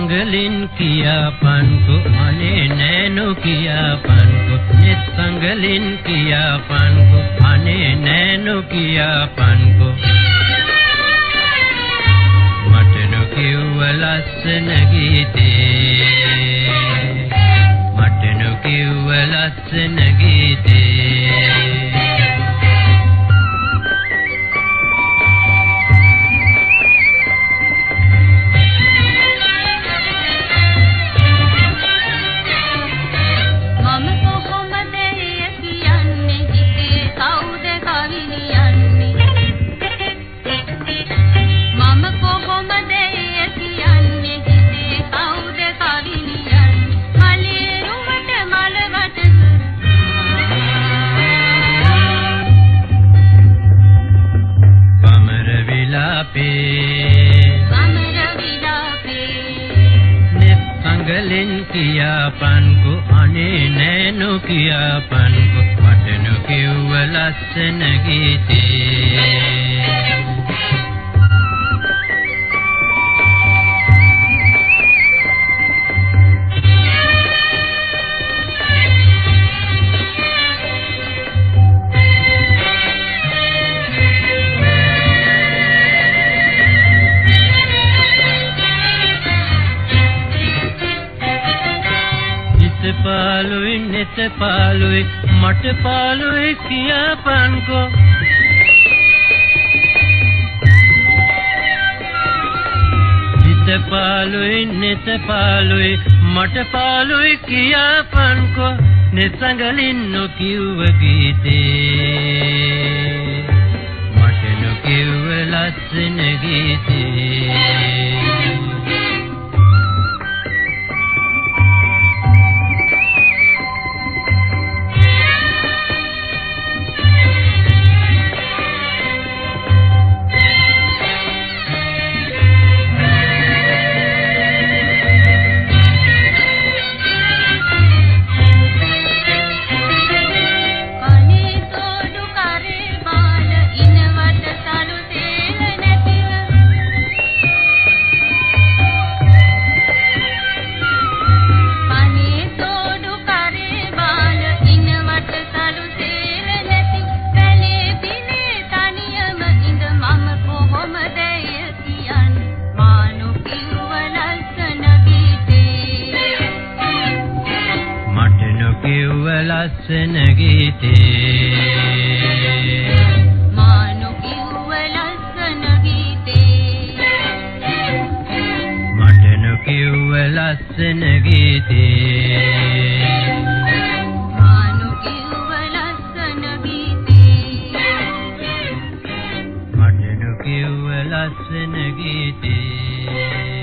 සංගලින් කියාපන්කු අනේ නෑනු කියාපන්කු නෙත් සංගලින් කියාපන්කු අනේ නෑනු කියාපන්කු. මට නොකිව්ව ලස්සන ගීතේ මට නොකිව්ව ලස්සන ගීතේ. සංගලෙන් කියාපන්කු අනේ නෑනු කියාපන්කු මටනු කිව්ව ලස්සන ගීතේ. පාලුයි නෙත පාලුයි මට පාලුයි කියපන්කෝ. හිත පාලුයි නෙත පාලුයි මට පාලුයි කියපන්කෝ. නෙසඟලින් නොකිව්ව ගීතේ. මට නොකිව්ව ලස්සන ගීතේ. ලස්සන ගීතේ. මානු කිව්ව ලස්සන ගීතේ. මට නොකිව්ව ලස්සන ගීතේ. මානු කිව්ව ලස්සන ගීතේ. මට නොකිව්ව ලස්සන ගීතේ